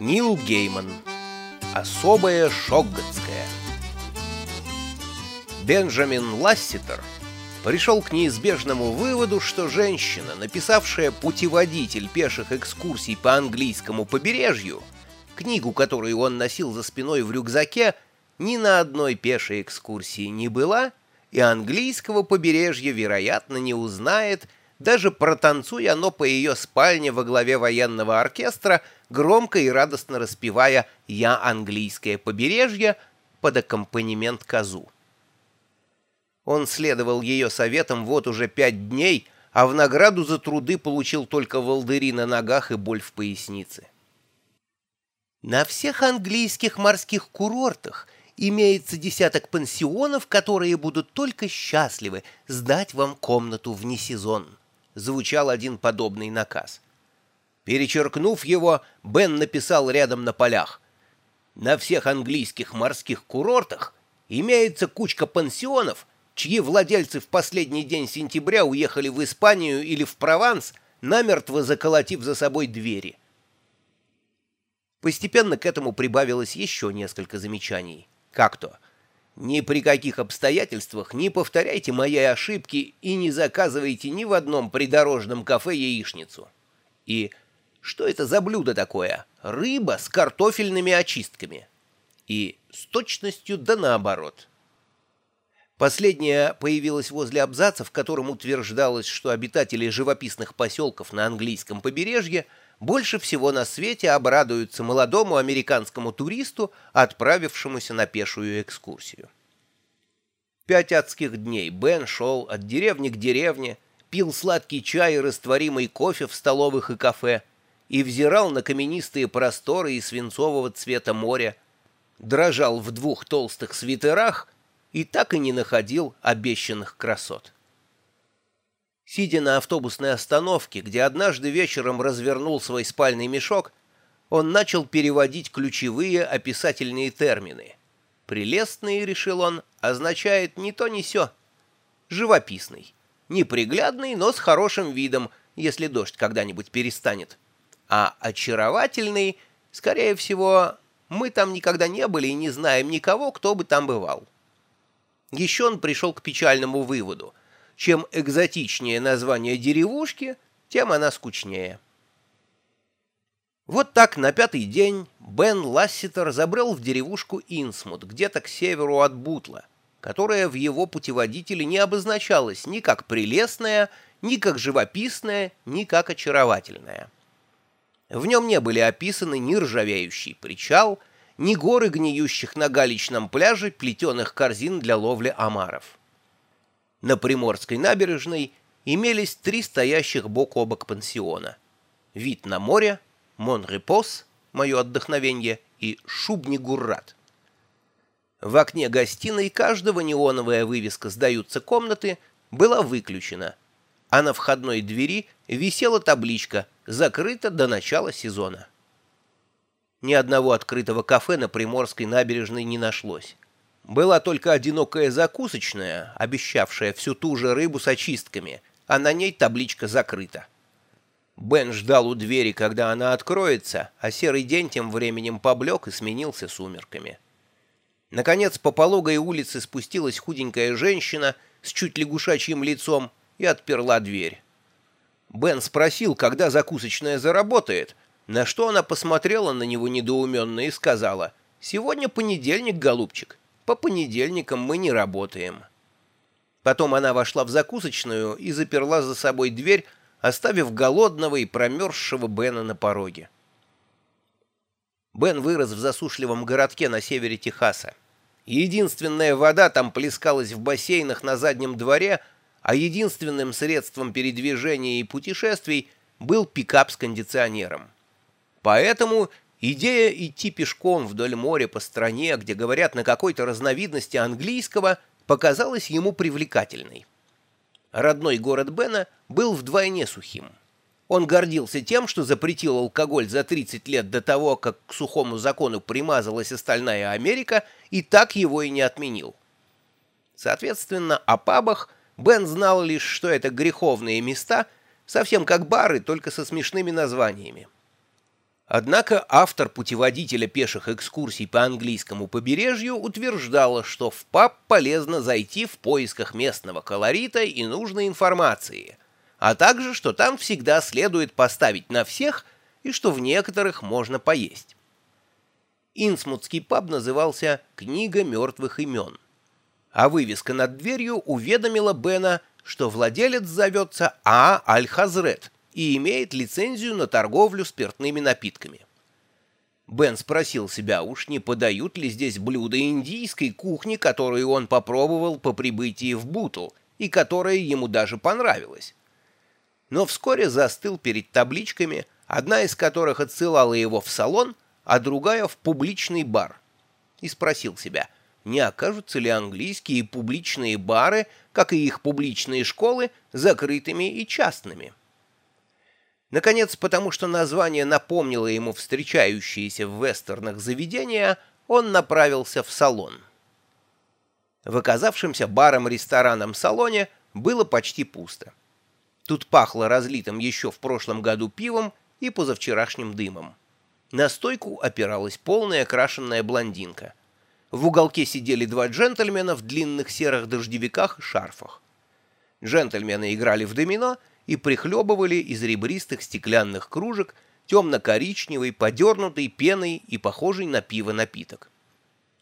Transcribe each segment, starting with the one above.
Нил Гейман. Особая шогготская. Бенджамин Ласситер пришел к неизбежному выводу, что женщина, написавшая «Путеводитель пеших экскурсий по английскому побережью», книгу, которую он носил за спиной в рюкзаке, ни на одной пешей экскурсии не была, и английского побережья, вероятно, не узнает, даже протанцуя оно по ее спальне во главе военного оркестра, громко и радостно распевая «Я английское побережье» под аккомпанемент козу. Он следовал ее советам вот уже пять дней, а в награду за труды получил только волдыри на ногах и боль в пояснице. На всех английских морских курортах имеется десяток пансионов, которые будут только счастливы сдать вам комнату вне сезон. Звучал один подобный наказ. Перечеркнув его, Бен написал рядом на полях. На всех английских морских курортах имеется кучка пансионов, чьи владельцы в последний день сентября уехали в Испанию или в Прованс, намертво заколотив за собой двери. Постепенно к этому прибавилось еще несколько замечаний. Как то? Ни при каких обстоятельствах не повторяйте моей ошибки и не заказывайте ни в одном придорожном кафе яичницу. И что это за блюдо такое? Рыба с картофельными очистками. И с точностью да наоборот. Последняя появилась возле абзаца, в котором утверждалось, что обитатели живописных поселков на английском побережье больше всего на свете обрадуются молодому американскому туристу, отправившемуся на пешую экскурсию. Пять адских дней Бен шел от деревни к деревне, пил сладкий чай и растворимый кофе в столовых и кафе и взирал на каменистые просторы и свинцового цвета моря, дрожал в двух толстых свитерах — и так и не находил обещанных красот. Сидя на автобусной остановке, где однажды вечером развернул свой спальный мешок, он начал переводить ключевые описательные термины. «Прелестный», — решил он, — означает «не то, не сё». «Живописный». Неприглядный, но с хорошим видом, если дождь когда-нибудь перестанет. А очаровательный, скорее всего, мы там никогда не были и не знаем никого, кто бы там бывал. Еще он пришел к печальному выводу. Чем экзотичнее название деревушки, тем она скучнее. Вот так на пятый день Бен Ласситер забрел в деревушку Инсмут, где-то к северу от Бутла, которая в его путеводителе не обозначалась ни как прелестная, ни как живописная, ни как очаровательная. В нем не были описаны ни ржавеющий причал, ни горы гниющих на галечном пляже плетеных корзин для ловли омаров. На Приморской набережной имелись три стоящих бок о бок пансиона. Вид на море, Монрепос, мое отдохновение, и Шубни-Гуррат. В окне гостиной каждого неоновая вывеска «Сдаются комнаты» была выключена, а на входной двери висела табличка «Закрыто до начала сезона». Ни одного открытого кафе на Приморской набережной не нашлось. Была только одинокая закусочная, обещавшая всю ту же рыбу с очистками, а на ней табличка закрыта. Бен ждал у двери, когда она откроется, а серый день тем временем поблек и сменился сумерками. Наконец, по пологой улице спустилась худенькая женщина с чуть лягушачьим лицом и отперла дверь. Бен спросил, когда закусочная заработает, на что она посмотрела на него недоуменно и сказала, «Сегодня понедельник, голубчик. По понедельникам мы не работаем». Потом она вошла в закусочную и заперла за собой дверь, оставив голодного и промерзшего Бена на пороге. Бен вырос в засушливом городке на севере Техаса. Единственная вода там плескалась в бассейнах на заднем дворе, а единственным средством передвижения и путешествий был пикап с кондиционером. Поэтому идея идти пешком вдоль моря по стране, где говорят на какой-то разновидности английского, показалась ему привлекательной. Родной город Бена был вдвойне сухим. Он гордился тем, что запретил алкоголь за 30 лет до того, как к сухому закону примазалась остальная Америка, и так его и не отменил. Соответственно, о пабах Бен знал лишь, что это греховные места, совсем как бары, только со смешными названиями. Однако автор путеводителя пеших экскурсий по английскому побережью утверждала, что в паб полезно зайти в поисках местного колорита и нужной информации, а также, что там всегда следует поставить на всех и что в некоторых можно поесть. Инсмутский паб назывался «Книга мертвых имен», а вывеска над дверью уведомила Бена, что владелец зовется А. Аль-Хазрет и имеет лицензию на торговлю спиртными напитками. Бен спросил себя, уж не подают ли здесь блюда индийской кухни, которую он попробовал по прибытии в Буту, и которая ему даже понравилась. Но вскоре застыл перед табличками, одна из которых отсылала его в салон, а другая в публичный бар, и спросил себя, не окажутся ли английские публичные бары, как и их публичные школы, закрытыми и частными. Наконец, потому что название напомнило ему встречающиеся в вестернах заведения, он направился в салон. В оказавшемся баром-рестораном салоне было почти пусто. Тут пахло разлитым еще в прошлом году пивом и позавчерашним дымом. На стойку опиралась полная крашенная блондинка. В уголке сидели два джентльмена в длинных серых дождевиках и шарфах. Джентльмены играли в домино — и прихлебывали из ребристых стеклянных кружек темно-коричневый, подернутый пеной и похожий на пиво напиток.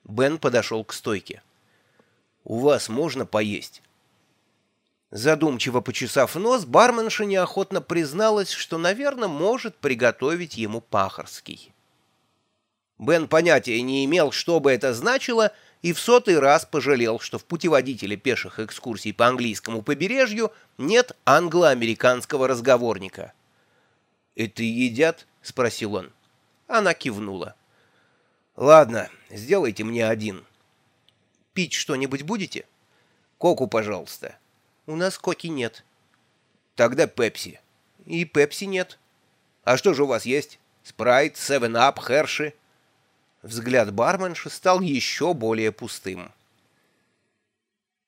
Бен подошел к стойке. «У вас можно поесть?» Задумчиво почесав нос, барменша неохотно призналась, что, наверное, может приготовить ему пахарский. Бен понятия не имел, что бы это значило, и в сотый раз пожалел, что в путеводителе пеших экскурсий по английскому побережью нет англо-американского разговорника. «Это едят?» — спросил он. Она кивнула. «Ладно, сделайте мне один». «Пить что-нибудь будете?» «Коку, пожалуйста». «У нас коки нет». «Тогда пепси». «И пепси нет». «А что же у вас есть? Спрайт, севен-ап, херши?» Взгляд барменши стал еще более пустым.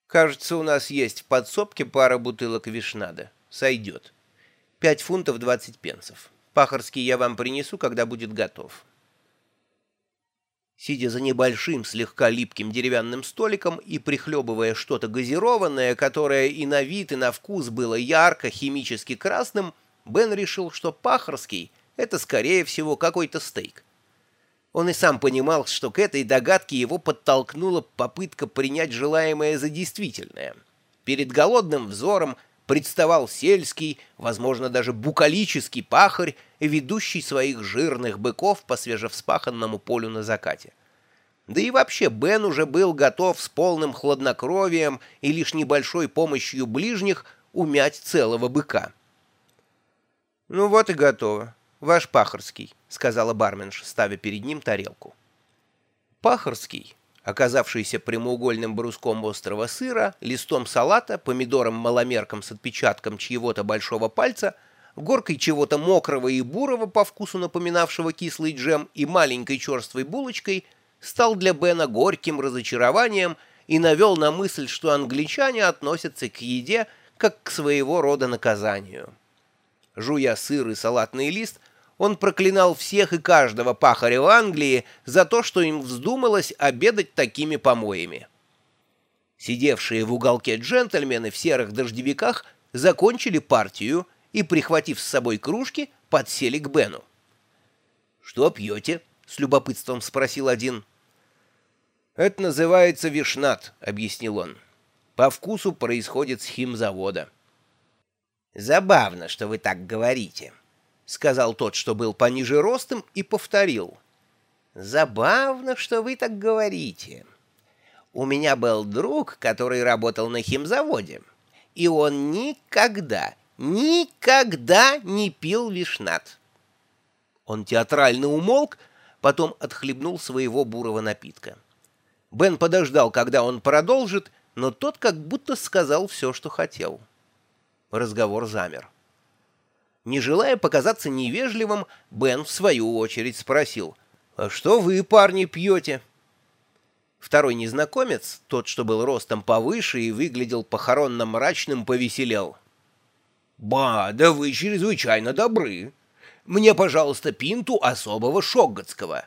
«Кажется, у нас есть в подсобке пара бутылок вишнада. Сойдет. Пять фунтов двадцать пенсов. Пахарский я вам принесу, когда будет готов». Сидя за небольшим, слегка липким деревянным столиком и прихлебывая что-то газированное, которое и на вид, и на вкус было ярко, химически красным, Бен решил, что пахарский — это, скорее всего, какой-то стейк. Он и сам понимал, что к этой догадке его подтолкнула попытка принять желаемое за действительное. Перед голодным взором представал сельский, возможно, даже букалический пахарь, ведущий своих жирных быков по свежевспаханному полю на закате. Да и вообще Бен уже был готов с полным хладнокровием и лишь небольшой помощью ближних умять целого быка. «Ну вот и готово. Ваш пахарский». — сказала барменша, ставя перед ним тарелку. Пахарский, оказавшийся прямоугольным бруском острого сыра, листом салата, помидором-маломерком с отпечатком чьего-то большого пальца, горкой чего-то мокрого и бурого по вкусу напоминавшего кислый джем и маленькой черствой булочкой, стал для Бена горьким разочарованием и навел на мысль, что англичане относятся к еде как к своего рода наказанию. Жуя сыр и салатный лист, он проклинал всех и каждого пахаря в Англии за то, что им вздумалось обедать такими помоями. Сидевшие в уголке джентльмены в серых дождевиках закончили партию и, прихватив с собой кружки, подсели к Бену. «Что пьете?» — с любопытством спросил один. «Это называется вишнат», — объяснил он. «По вкусу происходит с химзавода». «Забавно, что вы так говорите», — сказал тот, что был пониже ростом, и повторил. «Забавно, что вы так говорите. У меня был друг, который работал на химзаводе, и он никогда, никогда не пил вишнат». Он театрально умолк, потом отхлебнул своего бурого напитка. Бен подождал, когда он продолжит, но тот как будто сказал все, что хотел. Разговор замер. Не желая показаться невежливым, Бен в свою очередь спросил, «А что вы, парни, пьете?» Второй незнакомец, тот, что был ростом повыше и выглядел похоронно мрачным, повеселел. «Ба, да вы чрезвычайно добры. Мне, пожалуйста, пинту особого шогготского».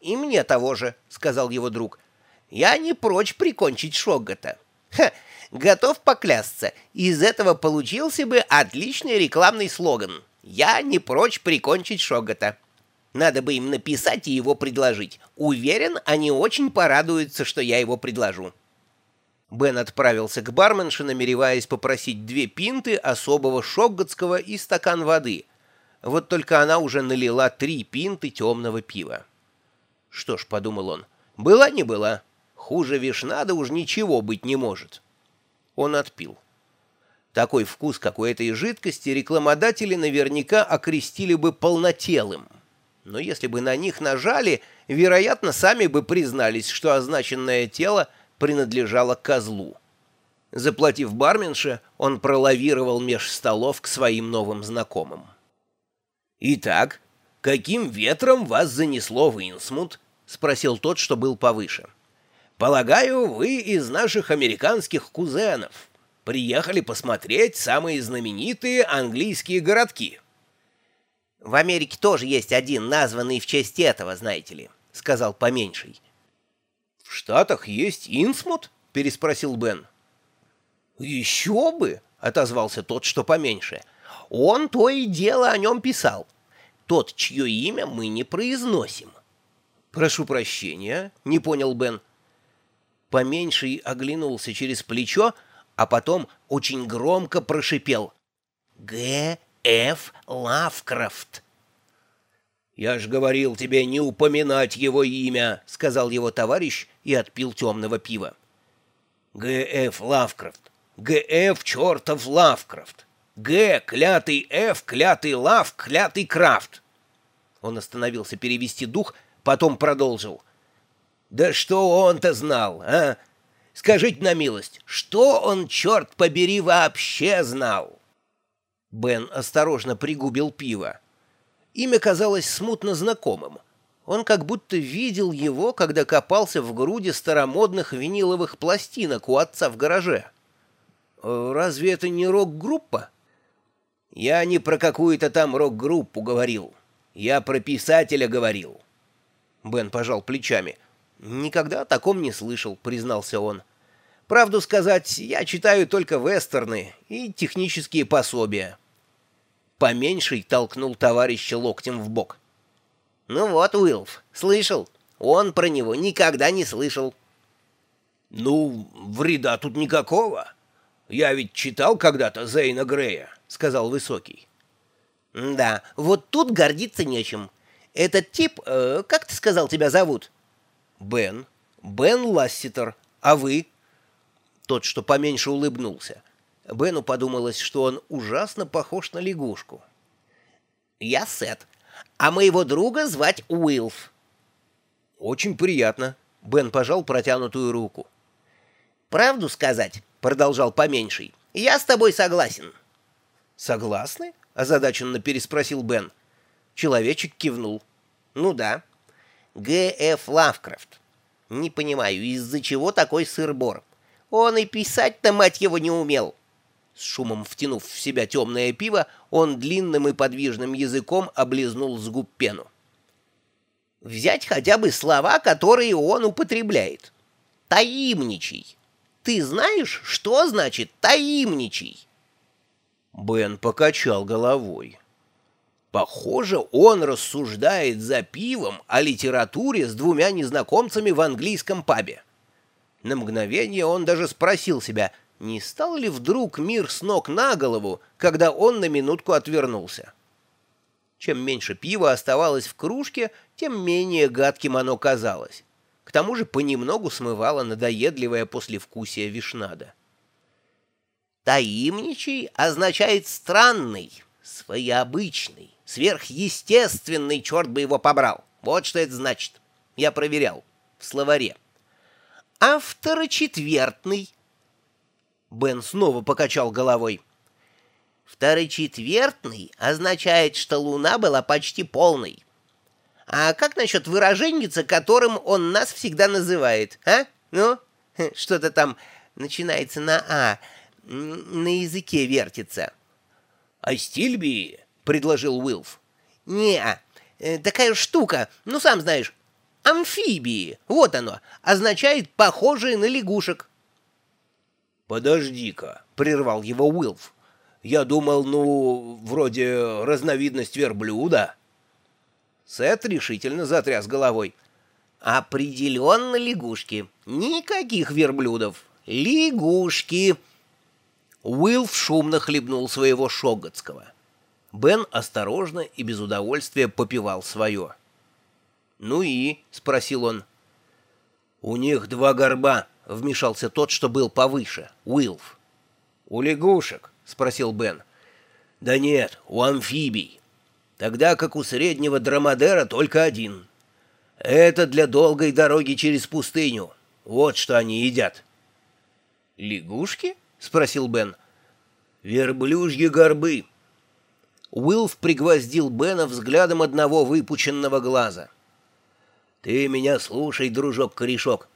«И мне того же», — сказал его друг. «Я не прочь прикончить Шоггота». «Ха, готов поклясться, из этого получился бы отличный рекламный слоган. Я не прочь прикончить Шоггота». Надо бы им написать и его предложить. Уверен, они очень порадуются, что я его предложу». Бен отправился к барменше, намереваясь попросить две пинты особого шогготского и стакан воды. Вот только она уже налила три пинты темного пива. «Что ж», — подумал он, — «была не была. Хуже вишнада уж ничего быть не может». Он отпил. Такой вкус, как у этой жидкости, рекламодатели наверняка окрестили бы полнотелым но если бы на них нажали, вероятно, сами бы признались, что означенное тело принадлежало козлу. Заплатив барменше, он пролавировал меж столов к своим новым знакомым. «Итак, каким ветром вас занесло в Инсмут?» — спросил тот, что был повыше. «Полагаю, вы из наших американских кузенов. Приехали посмотреть самые знаменитые английские городки». «В Америке тоже есть один, названный в честь этого, знаете ли», — сказал поменьший. «В Штатах есть Инсмут?» — переспросил Бен. «Еще бы!» — отозвался тот, что поменьше. «Он то и дело о нем писал. Тот, чье имя мы не произносим». «Прошу прощения», — не понял Бен. Поменьший оглянулся через плечо, а потом очень громко прошипел. «Г. Ф. Лавкрафт. «Я ж говорил тебе не упоминать его имя», — сказал его товарищ и отпил темного пива. «Г.Ф. Лавкрафт. Г.Ф. чертов Лавкрафт. Г. клятый Ф. клятый Лав, клятый Крафт». Он остановился перевести дух, потом продолжил. «Да что он-то знал, а? Скажите на милость, что он, черт побери, вообще знал?» Бен осторожно пригубил пиво. Имя казалось смутно знакомым. Он как будто видел его, когда копался в груди старомодных виниловых пластинок у отца в гараже. «Э, «Разве это не рок-группа?» «Я не про какую-то там рок-группу говорил. Я про писателя говорил». Бен пожал плечами. «Никогда о таком не слышал», — признался он. Правду сказать, я читаю только вестерны и технические пособия. Поменьший толкнул товарища локтем в бок. Ну вот, Уилф, слышал? Он про него никогда не слышал. Ну, вреда тут никакого. Я ведь читал когда-то Зейна Грея, сказал Высокий. Да, вот тут гордиться нечем. Этот тип, э, как ты сказал, тебя зовут? Бен. Бен Ласситер. А вы? Тот, что поменьше, улыбнулся. Бену подумалось, что он ужасно похож на лягушку. «Я Сет, а моего друга звать Уилф». «Очень приятно», — Бен пожал протянутую руку. «Правду сказать», — продолжал поменьший, — «я с тобой согласен». «Согласны?» — озадаченно переспросил Бен. Человечек кивнул. «Ну да. Г.Ф. Лавкрафт. Не понимаю, из-за чего такой сыр-бор? Он и писать-то, мать его, не умел. С шумом втянув в себя темное пиво, он длинным и подвижным языком облизнул с губ пену. Взять хотя бы слова, которые он употребляет. Таимничий. Ты знаешь, что значит таимничий? Бен покачал головой. Похоже, он рассуждает за пивом о литературе с двумя незнакомцами в английском пабе. На мгновение он даже спросил себя, не стал ли вдруг мир с ног на голову, когда он на минутку отвернулся. Чем меньше пива оставалось в кружке, тем менее гадким оно казалось. К тому же понемногу смывало надоедливое послевкусие вишнада. «Таимничий» означает «странный», «своеобычный», «сверхъестественный», черт бы его побрал. Вот что это значит. Я проверял. В словаре а второчетвертный?» Бен снова покачал головой. «Второчетвертный означает, что луна была почти полной. А как насчет выраженница, которым он нас всегда называет, а? Ну, что-то там начинается на «а», на языке вертится». «А Стильби?» — предложил Уилф. не э, такая штука, ну сам знаешь, амфибии, вот оно, означает «похожие на лягушек». «Подожди-ка», — прервал его Уилф. «Я думал, ну, вроде разновидность верблюда». Сет решительно затряс головой. «Определенно лягушки. Никаких верблюдов. Лягушки!» Уилф шумно хлебнул своего шоготского. Бен осторожно и без удовольствия попивал свое. «Ну и?» — спросил он. «У них два горба», — вмешался тот, что был повыше, Уилф. «У лягушек?» — спросил Бен. «Да нет, у амфибий. Тогда как у среднего драмадера только один. Это для долгой дороги через пустыню. Вот что они едят». «Лягушки?» — спросил Бен. «Верблюжьи горбы». Уилф пригвоздил Бена взглядом одного выпученного глаза. «Ты меня слушай, дружок-корешок.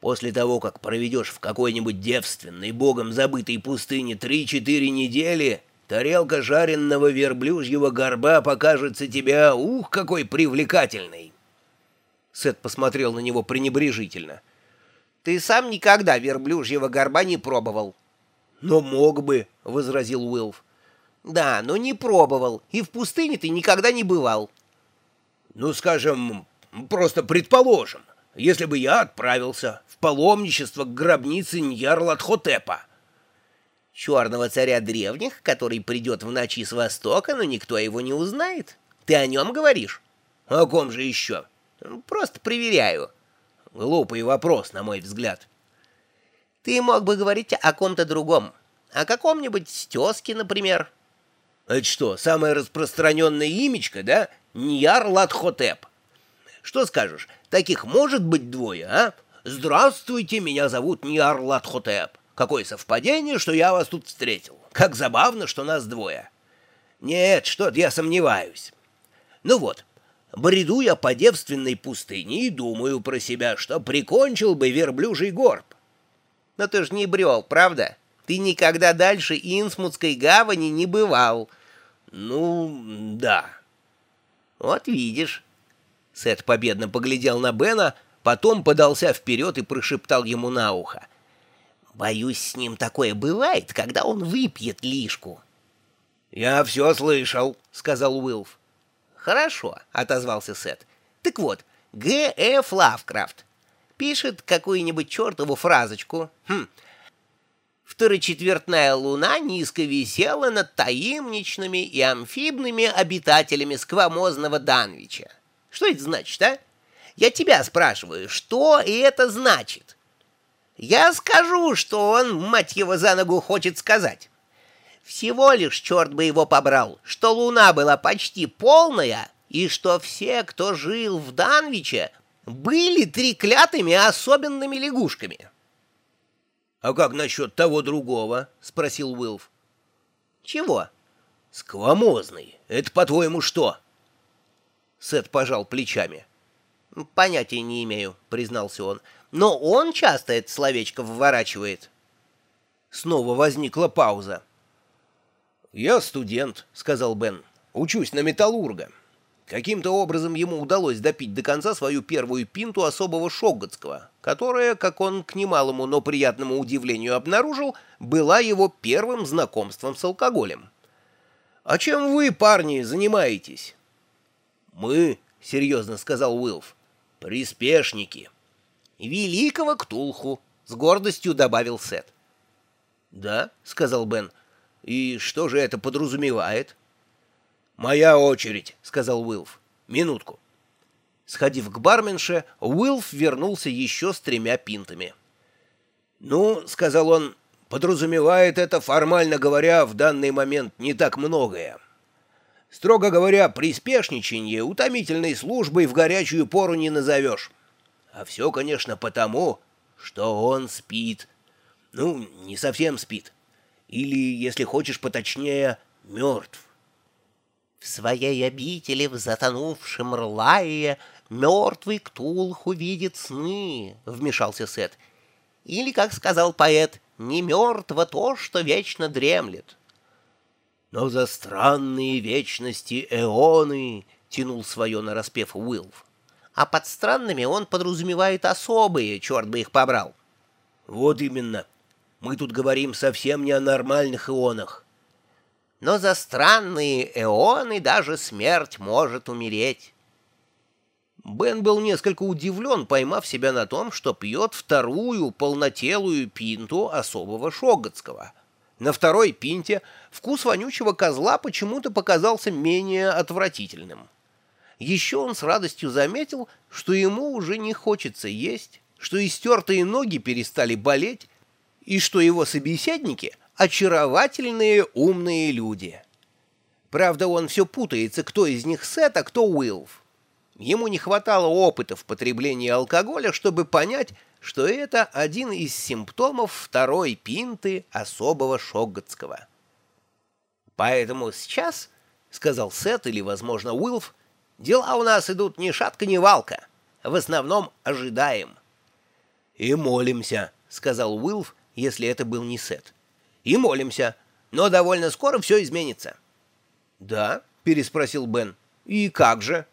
После того, как проведешь в какой-нибудь девственной, богом забытой пустыне три-четыре недели, тарелка жареного верблюжьего горба покажется тебе, ух, какой привлекательной!» Сет посмотрел на него пренебрежительно. «Ты сам никогда верблюжьего горба не пробовал». «Но мог бы», — возразил Уилф. «Да, но не пробовал, и в пустыне ты никогда не бывал». «Ну, скажем, Просто предположим, если бы я отправился в паломничество к гробнице Ньярлатхотепа. Черного царя древних, который придет в ночи с востока, но никто его не узнает. Ты о нем говоришь? О ком же еще? Просто проверяю. Глупый вопрос, на мой взгляд. Ты мог бы говорить о ком-то другом. О каком-нибудь стеске, например. Это что, самое распространенное имечко, да? Ньярлатхотеп. Что скажешь, таких может быть двое, а? Здравствуйте, меня зовут Ниарлат Хотеп. Какое совпадение, что я вас тут встретил. Как забавно, что нас двое. Нет, что-то я сомневаюсь. Ну вот, бреду я по девственной пустыне и думаю про себя, что прикончил бы верблюжий горб. Но ты ж не брел, правда? Ты никогда дальше Инсмутской гавани не бывал. Ну, да. Вот видишь. Сет победно поглядел на Бена, потом подался вперед и прошептал ему на ухо. «Боюсь, с ним такое бывает, когда он выпьет лишку». «Я все слышал», — сказал Уилф. «Хорошо», — отозвался Сет. «Так вот, Г.Ф. Лавкрафт пишет какую-нибудь чертову фразочку. Хм. Второчетвертная луна низко висела над таимничными и амфибными обитателями сквамозного Данвича. Что это значит, а? Я тебя спрашиваю, что это значит? Я скажу, что он, мать его, за ногу хочет сказать. Всего лишь, черт бы его побрал, что луна была почти полная, и что все, кто жил в Данвиче, были треклятыми особенными лягушками. — А как насчет того другого? — спросил Уилф. — Чего? — Сквамозный. Это, по-твоему, что? — Сет пожал плечами. «Понятия не имею», — признался он. «Но он часто это словечко вворачивает». Снова возникла пауза. «Я студент», — сказал Бен. «Учусь на металлурга». Каким-то образом ему удалось допить до конца свою первую пинту особого шогготского, которая, как он к немалому, но приятному удивлению обнаружил, была его первым знакомством с алкоголем. «А чем вы, парни, занимаетесь?» «Мы, — серьезно сказал Уилф, — приспешники». «Великого Ктулху», — с гордостью добавил Сет. «Да», — сказал Бен, — «и что же это подразумевает?» «Моя очередь», — сказал Уилф. «Минутку». Сходив к барменше, Уилф вернулся еще с тремя пинтами. «Ну, — сказал он, — подразумевает это, формально говоря, в данный момент не так многое. Строго говоря, приспешничанье утомительной службой в горячую пору не назовешь. А все, конечно, потому, что он спит. Ну, не совсем спит. Или, если хочешь поточнее, мертв. В своей обители в затонувшем Рлае мертвый Ктулх увидит сны, — вмешался Сет. Или, как сказал поэт, не мертво то, что вечно дремлет. «Но за странные вечности эоны!» — тянул свое нараспев Уилф. «А под странными он подразумевает особые, черт бы их побрал». «Вот именно. Мы тут говорим совсем не о нормальных ионах». «Но за странные эоны даже смерть может умереть». Бен был несколько удивлен, поймав себя на том, что пьет вторую полнотелую пинту особого шоготского. На второй пинте вкус вонючего козла почему-то показался менее отвратительным. Еще он с радостью заметил, что ему уже не хочется есть, что истертые ноги перестали болеть, и что его собеседники — очаровательные умные люди. Правда, он все путается, кто из них Сет, а кто Уилф. Ему не хватало опыта в потреблении алкоголя, чтобы понять, что это один из симптомов второй пинты особого шогготского. «Поэтому сейчас, — сказал Сет или, возможно, Уилф, — дела у нас идут ни шатка, ни валка. В основном ожидаем». «И молимся», — сказал Уилф, если это был не Сет. «И молимся, но довольно скоро все изменится». «Да?» — переспросил Бен. «И как же?»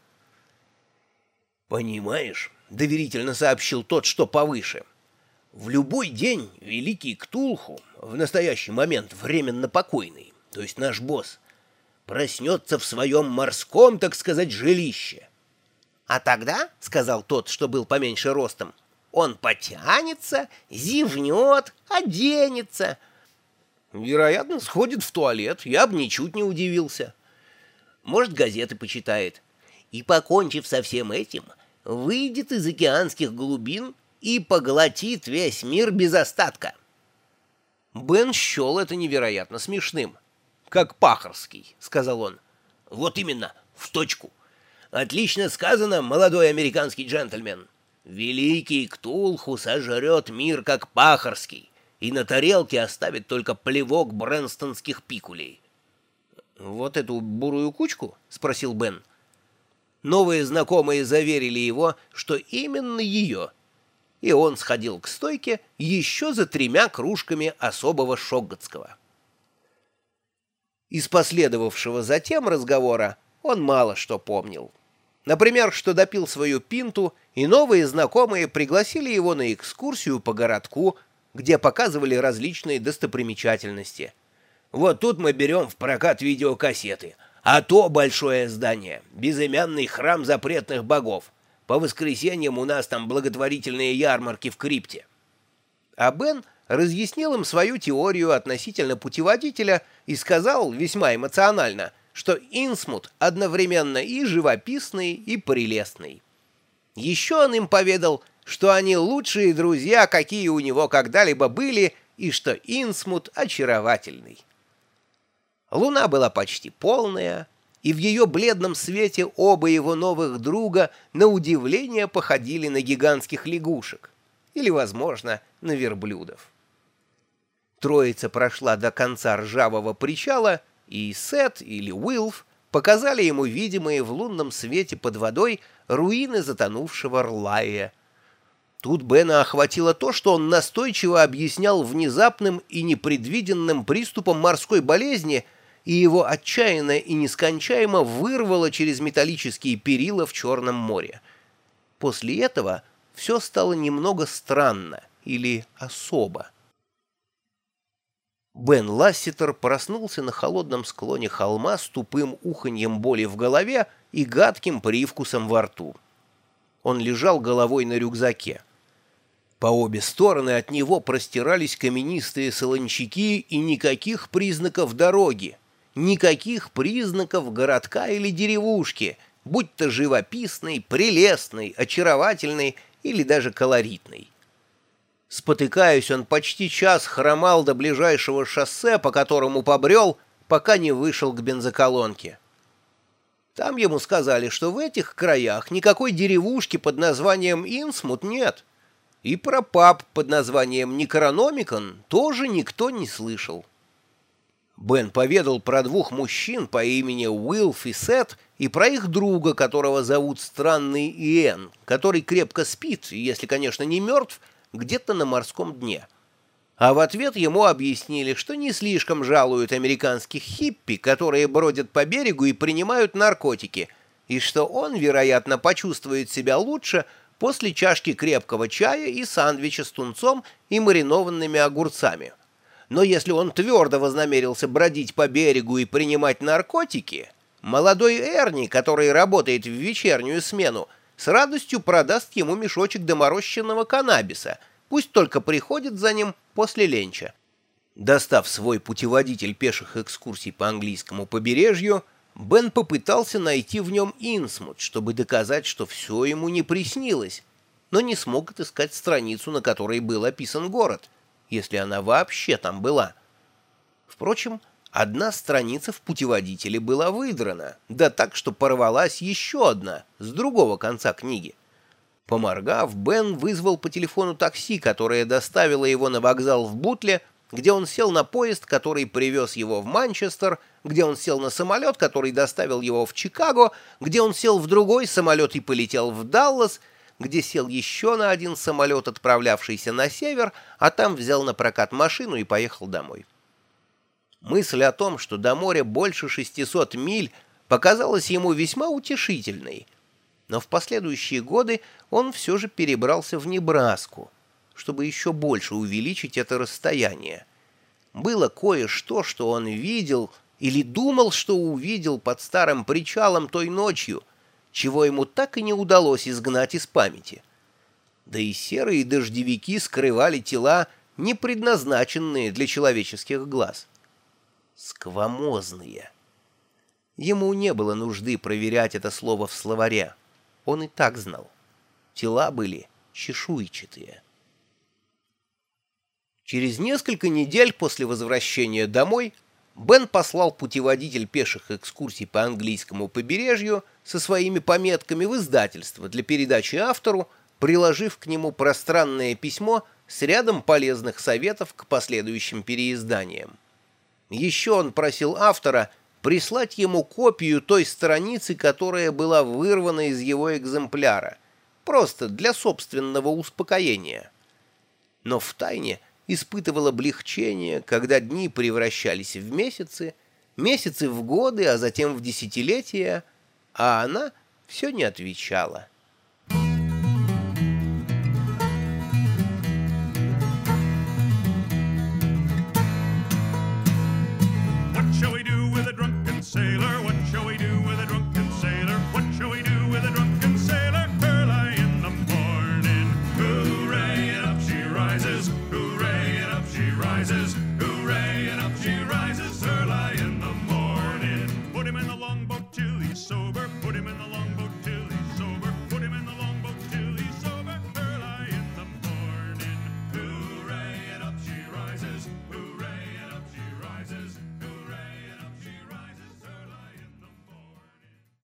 «Понимаешь», — доверительно сообщил тот, что повыше, — «в любой день великий Ктулху, в настоящий момент временно покойный, то есть наш босс, проснется в своем морском, так сказать, жилище». «А тогда, — сказал тот, что был поменьше ростом, — он потянется, зевнет, оденется». «Вероятно, сходит в туалет, я бы ничуть не удивился. Может, газеты почитает» и, покончив со всем этим, выйдет из океанских глубин и поглотит весь мир без остатка. Бен счел это невероятно смешным. «Как Пахарский», — сказал он. «Вот именно, в точку. Отлично сказано, молодой американский джентльмен. Великий Ктулху сожрет мир, как Пахарский, и на тарелке оставит только плевок брэнстонских пикулей». «Вот эту бурую кучку?» — спросил Бен. Новые знакомые заверили его, что именно ее. И он сходил к стойке еще за тремя кружками особого шогготского. Из последовавшего затем разговора он мало что помнил. Например, что допил свою пинту, и новые знакомые пригласили его на экскурсию по городку, где показывали различные достопримечательности. Вот тут мы берем в прокат видеокассеты — а то большое здание, безымянный храм запретных богов. По воскресеньям у нас там благотворительные ярмарки в крипте. А Бен разъяснил им свою теорию относительно путеводителя и сказал весьма эмоционально, что Инсмут одновременно и живописный, и прелестный. Еще он им поведал, что они лучшие друзья, какие у него когда-либо были, и что Инсмут очаровательный. Луна была почти полная, и в ее бледном свете оба его новых друга на удивление походили на гигантских лягушек или, возможно, на верблюдов. Троица прошла до конца ржавого причала, и Сет или Уилф показали ему видимые в лунном свете под водой руины затонувшего Рлая. Тут Бена охватило то, что он настойчиво объяснял внезапным и непредвиденным приступом морской болезни — и его отчаянно и нескончаемо вырвало через металлические перила в Черном море. После этого все стало немного странно или особо. Бен Ласситер проснулся на холодном склоне холма с тупым уханьем боли в голове и гадким привкусом во рту. Он лежал головой на рюкзаке. По обе стороны от него простирались каменистые солончаки и никаких признаков дороги никаких признаков городка или деревушки, будь то живописный, прелестный, очаровательный или даже колоритный. Спотыкаясь, он почти час хромал до ближайшего шоссе, по которому побрел, пока не вышел к бензоколонке. Там ему сказали, что в этих краях никакой деревушки под названием Инсмут нет, и про паб под названием Некрономикон тоже никто не слышал. Бен поведал про двух мужчин по имени Уилф и Сет и про их друга, которого зовут Странный Иэн, который крепко спит, если, конечно, не мертв, где-то на морском дне. А в ответ ему объяснили, что не слишком жалуют американских хиппи, которые бродят по берегу и принимают наркотики, и что он, вероятно, почувствует себя лучше после чашки крепкого чая и сандвича с тунцом и маринованными огурцами. Но если он твердо вознамерился бродить по берегу и принимать наркотики, молодой Эрни, который работает в вечернюю смену, с радостью продаст ему мешочек доморощенного каннабиса, пусть только приходит за ним после ленча. Достав свой путеводитель пеших экскурсий по английскому побережью, Бен попытался найти в нем Инсмут, чтобы доказать, что все ему не приснилось, но не смог отыскать страницу, на которой был описан город, если она вообще там была. Впрочем, одна страница в путеводителе была выдрана, да так, что порвалась еще одна, с другого конца книги. Поморгав, Бен вызвал по телефону такси, которое доставило его на вокзал в Бутле, где он сел на поезд, который привез его в Манчестер, где он сел на самолет, который доставил его в Чикаго, где он сел в другой самолет и полетел в Даллас, где сел еще на один самолет, отправлявшийся на север, а там взял на прокат машину и поехал домой. Мысль о том, что до моря больше 600 миль, показалась ему весьма утешительной, но в последующие годы он все же перебрался в Небраску — чтобы еще больше увеличить это расстояние. Было кое-что, что он видел или думал, что увидел под старым причалом той ночью, чего ему так и не удалось изгнать из памяти. Да и серые дождевики скрывали тела, не предназначенные для человеческих глаз. Сквамозные. Ему не было нужды проверять это слово в словаре. Он и так знал. Тела были чешуйчатые. Через несколько недель после возвращения домой Бен послал путеводитель пеших экскурсий по английскому побережью со своими пометками в издательство для передачи автору, приложив к нему пространное письмо с рядом полезных советов к последующим переизданиям. Еще он просил автора прислать ему копию той страницы, которая была вырвана из его экземпляра, просто для собственного успокоения. Но в тайне испытывал облегчение, когда дни превращались в месяцы, месяцы в годы, а затем в десятилетия, а она все не отвечала.